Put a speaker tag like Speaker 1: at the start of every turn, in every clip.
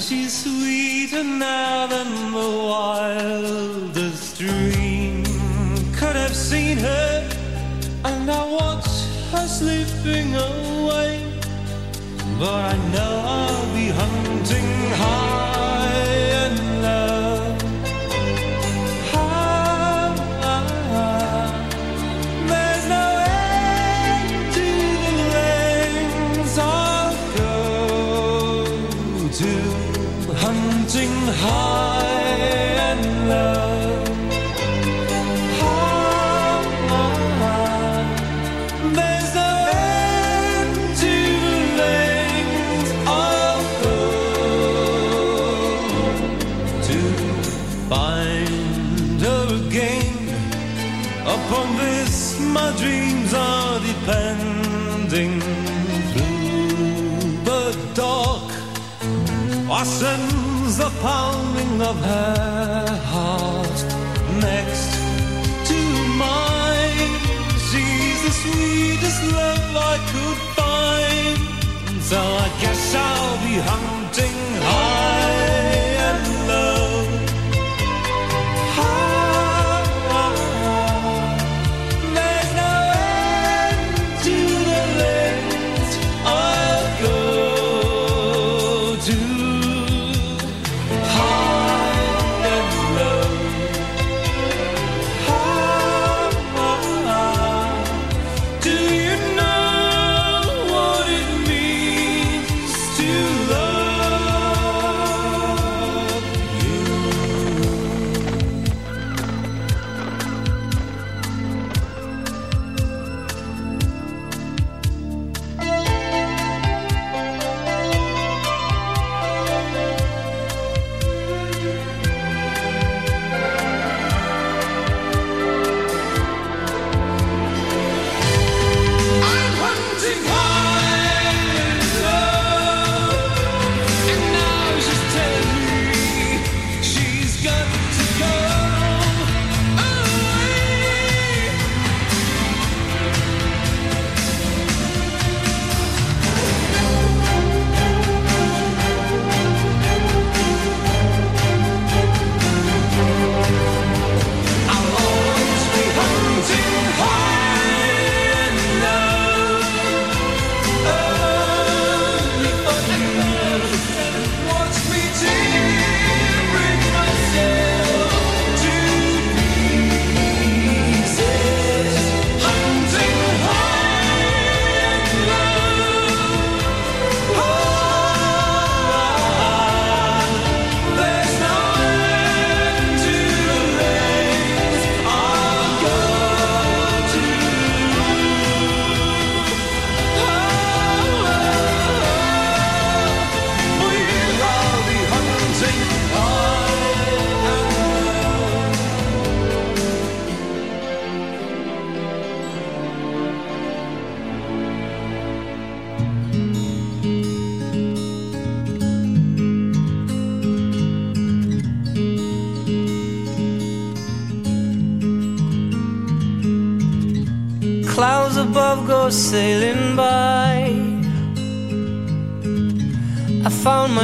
Speaker 1: She's sweeter now than the wildest dream could have seen her. And I watch her slipping away. But I know I'll be hunting high hunting of her heart next to mine. She's the sweetest love I could find. So I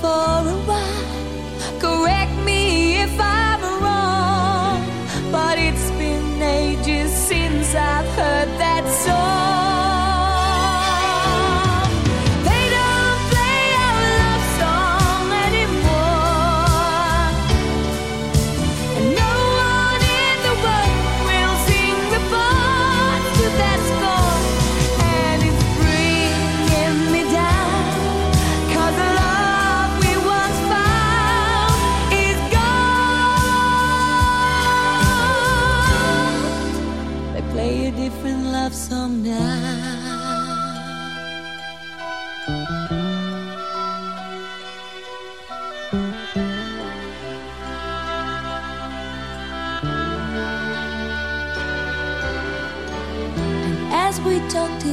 Speaker 2: for a while. Correct me if I'm wrong, but it's been ages since I've heard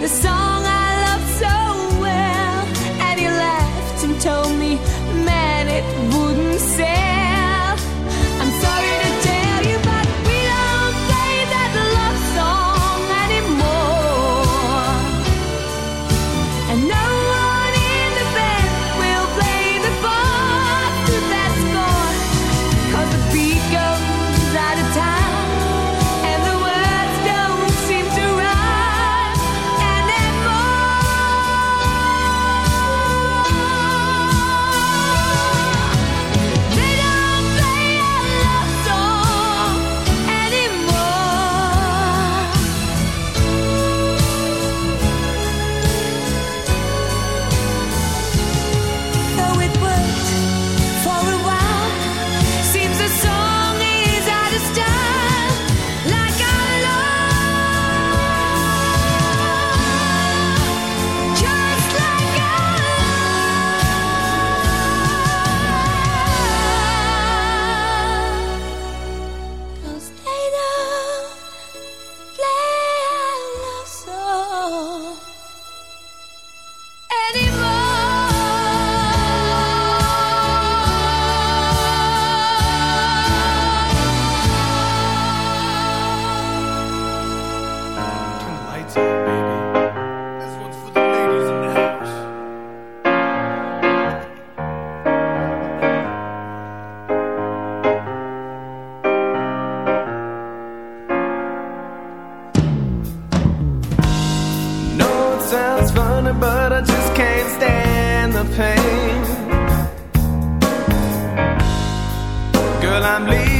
Speaker 2: the song I loved so well, and he laughed and told me, man, it wouldn't sell.
Speaker 3: sounds funny, but I just can't stand the pain. Girl, I'm leaving.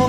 Speaker 4: for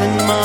Speaker 5: Rocks in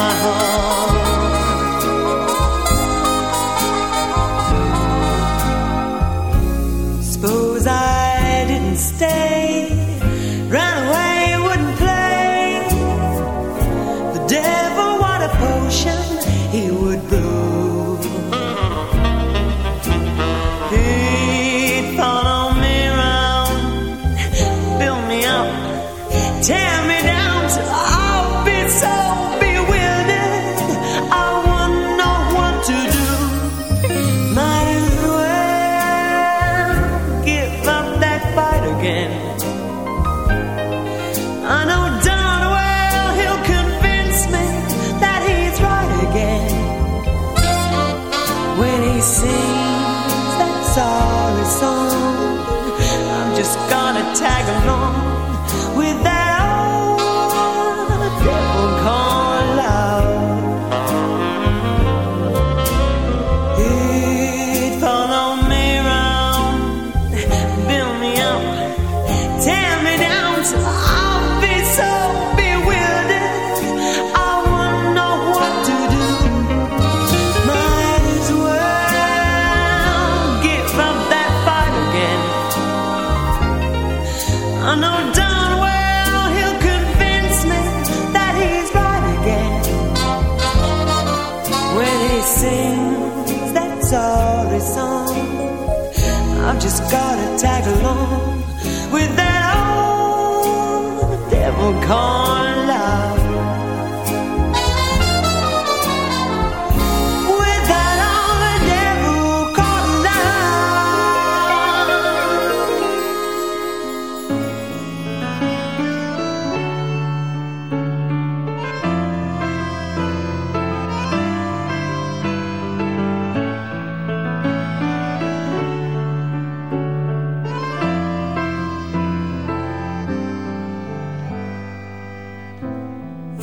Speaker 5: just
Speaker 6: gotta tag along with that old devil corn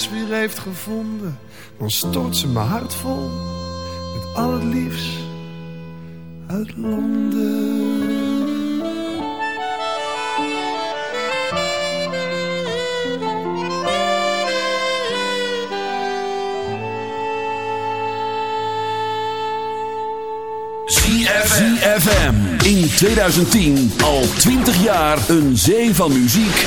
Speaker 7: huis weer heeft gevonden, dan stort ze mijn hart vol met al het liefst uit Londen.
Speaker 8: ZFM. In 2010 al 20 jaar een zee van muziek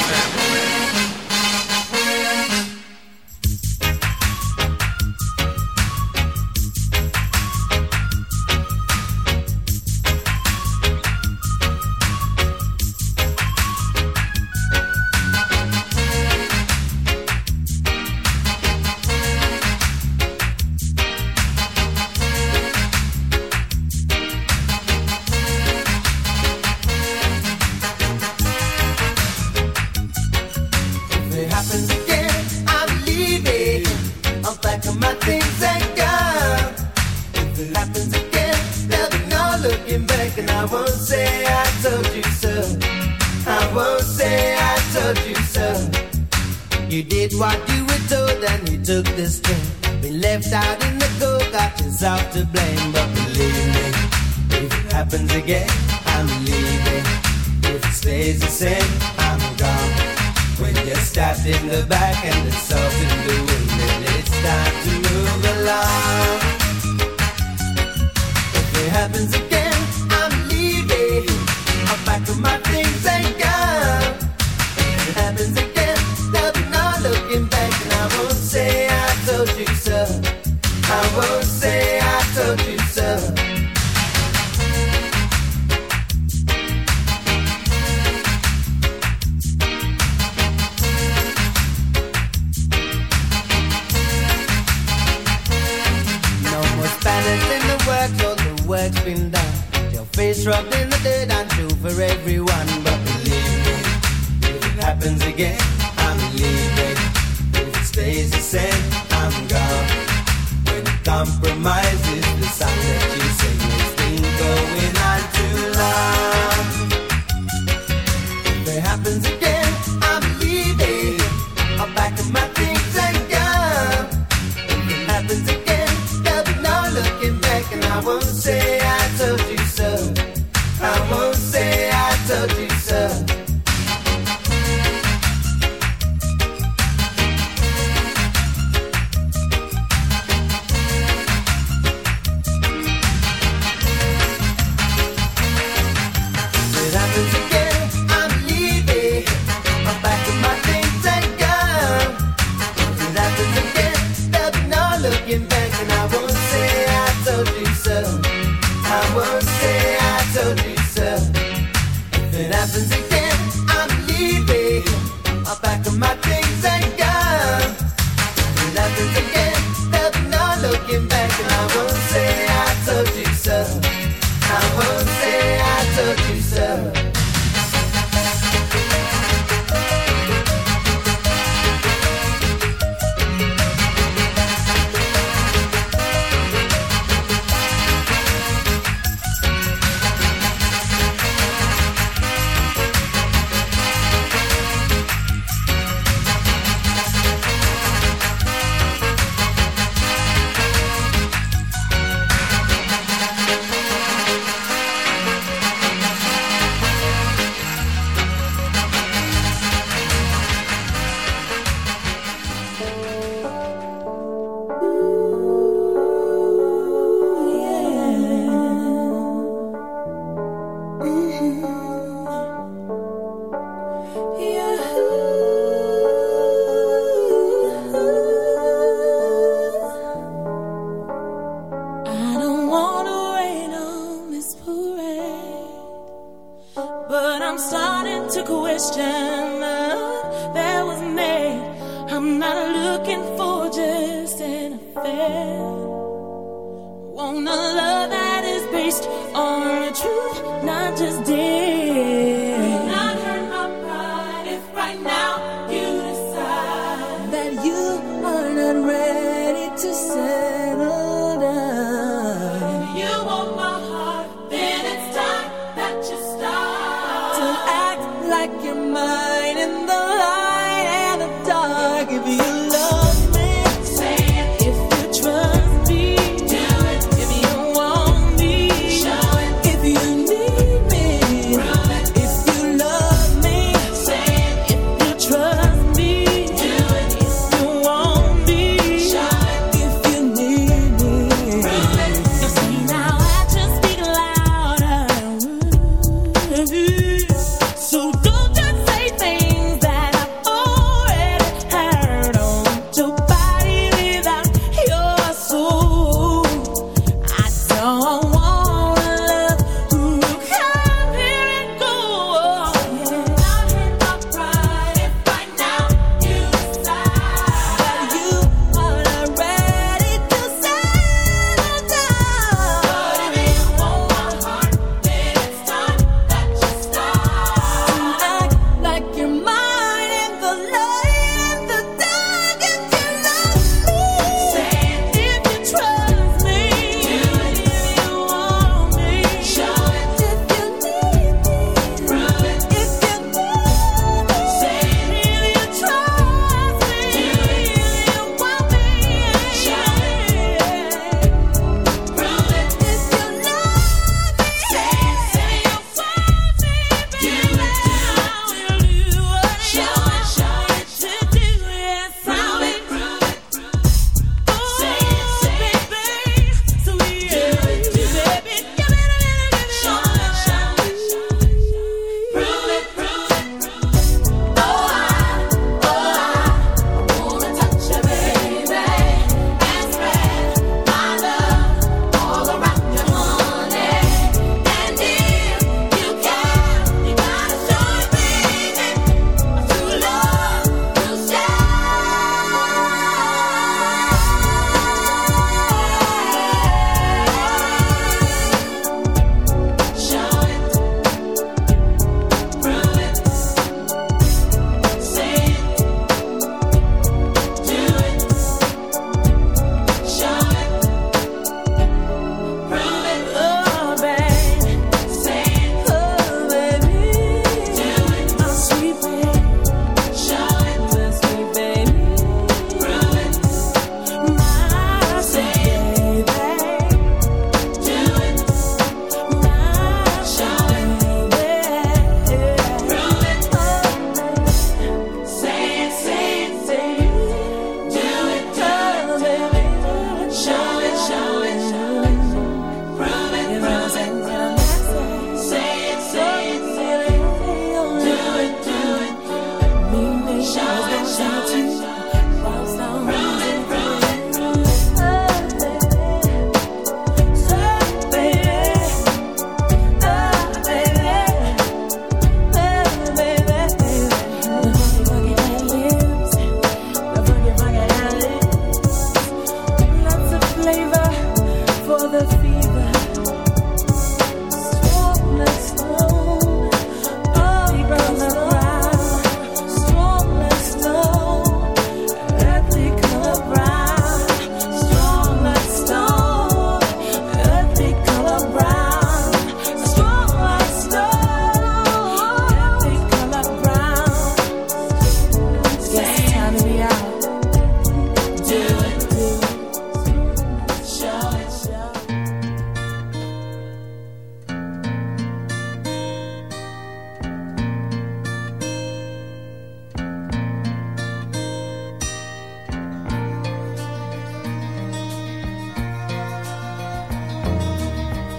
Speaker 4: Happens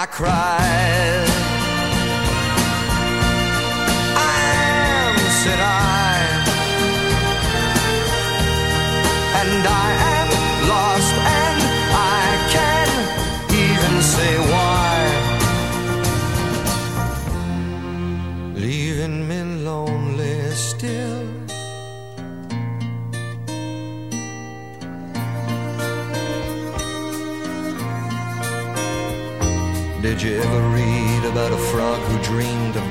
Speaker 9: I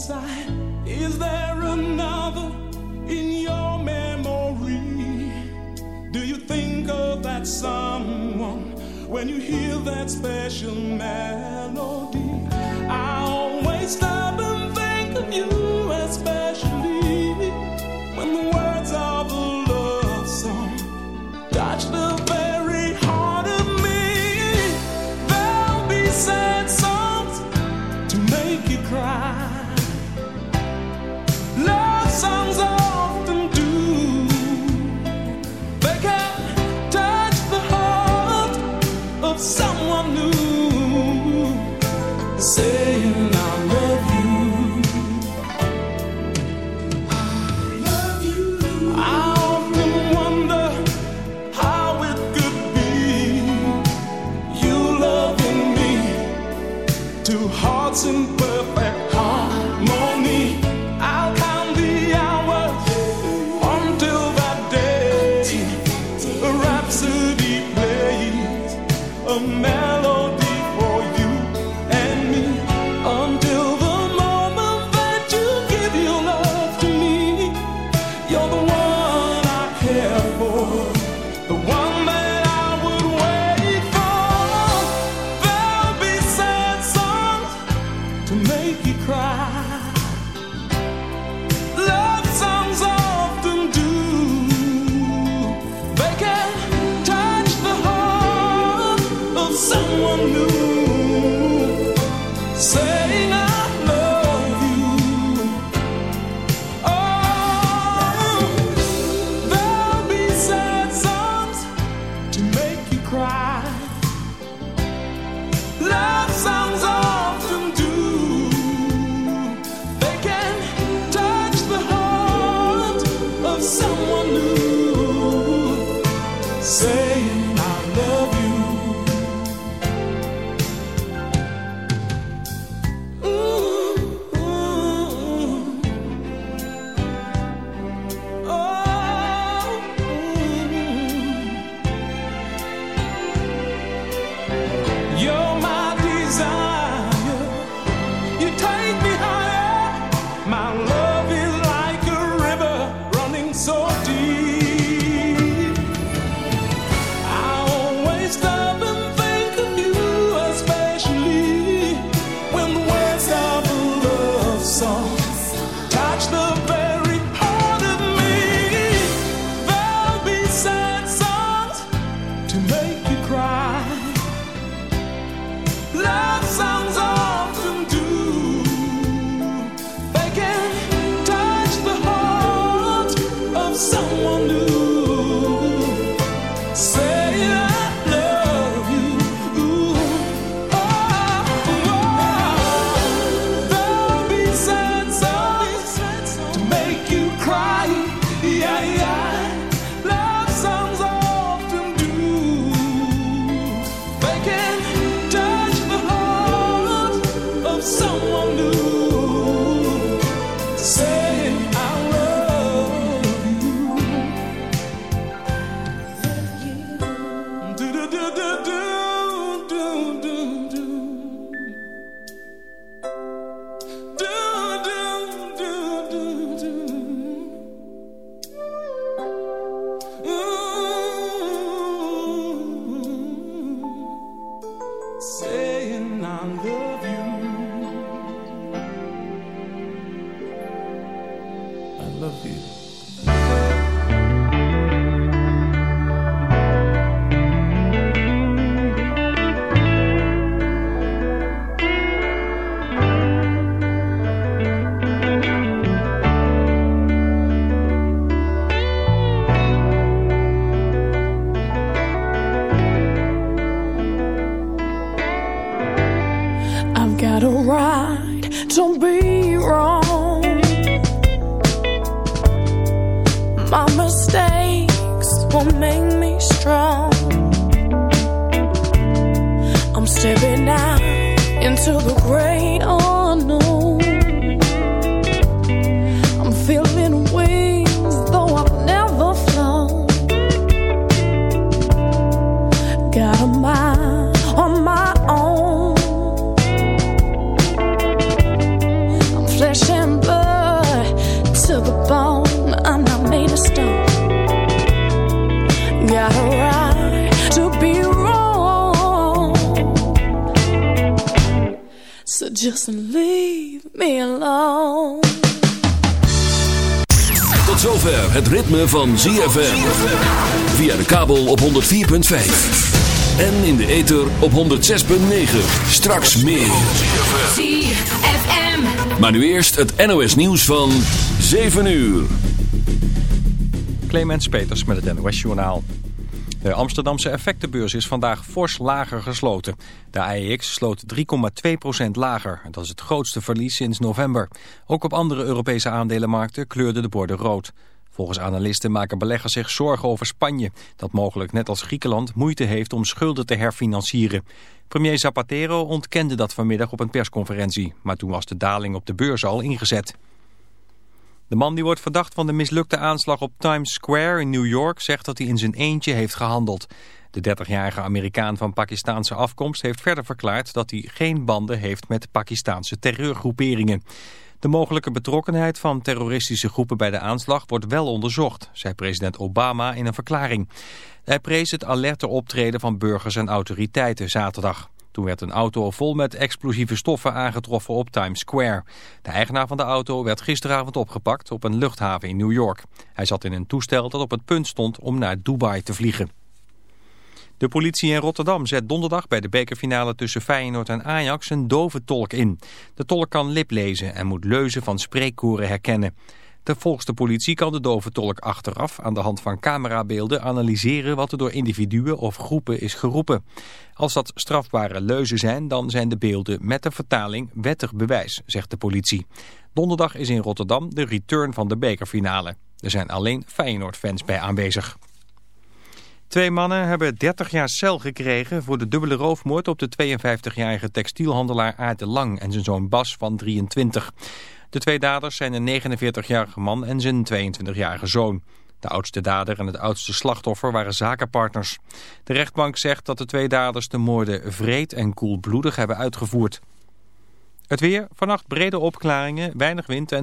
Speaker 10: inside. Is there another in your memory? Do you think of that someone when you hear that special melody? I always stop and think of you, Love.
Speaker 8: Van ZFM. Via de kabel op 104.5. En in de ether op 106.9. Straks meer.
Speaker 2: ZFM.
Speaker 8: Maar nu eerst het NOS nieuws van 7 uur.
Speaker 11: Clemens Peters met het NOS Journaal. De Amsterdamse effectenbeurs is vandaag fors lager gesloten. De AEX sloot 3,2% lager. Dat is het grootste verlies sinds november. Ook op andere Europese aandelenmarkten kleurden de borden rood. Volgens analisten maken beleggers zich zorgen over Spanje... dat mogelijk net als Griekenland moeite heeft om schulden te herfinancieren. Premier Zapatero ontkende dat vanmiddag op een persconferentie... maar toen was de daling op de beurs al ingezet. De man die wordt verdacht van de mislukte aanslag op Times Square in New York... zegt dat hij in zijn eentje heeft gehandeld. De 30-jarige Amerikaan van Pakistaanse afkomst heeft verder verklaard... dat hij geen banden heeft met Pakistaanse terreurgroeperingen. De mogelijke betrokkenheid van terroristische groepen bij de aanslag wordt wel onderzocht, zei president Obama in een verklaring. Hij prees het alerte optreden van burgers en autoriteiten zaterdag. Toen werd een auto vol met explosieve stoffen aangetroffen op Times Square. De eigenaar van de auto werd gisteravond opgepakt op een luchthaven in New York. Hij zat in een toestel dat op het punt stond om naar Dubai te vliegen. De politie in Rotterdam zet donderdag bij de bekerfinale tussen Feyenoord en Ajax een dove tolk in. De tolk kan liplezen en moet leuzen van spreekkoren herkennen. De volgens de politie kan de dove tolk achteraf aan de hand van camerabeelden analyseren wat er door individuen of groepen is geroepen. Als dat strafbare leuzen zijn, dan zijn de beelden met de vertaling wettig bewijs, zegt de politie. Donderdag is in Rotterdam de return van de bekerfinale. Er zijn alleen Feyenoord-fans bij aanwezig. Twee mannen hebben 30 jaar cel gekregen voor de dubbele roofmoord op de 52-jarige textielhandelaar Aart de Lang en zijn zoon Bas van 23. De twee daders zijn een 49-jarige man en zijn 22-jarige zoon. De oudste dader en het oudste slachtoffer waren zakenpartners. De rechtbank zegt dat de twee daders de moorden vreed en koelbloedig hebben uitgevoerd. Het weer, vannacht brede opklaringen, weinig wind en...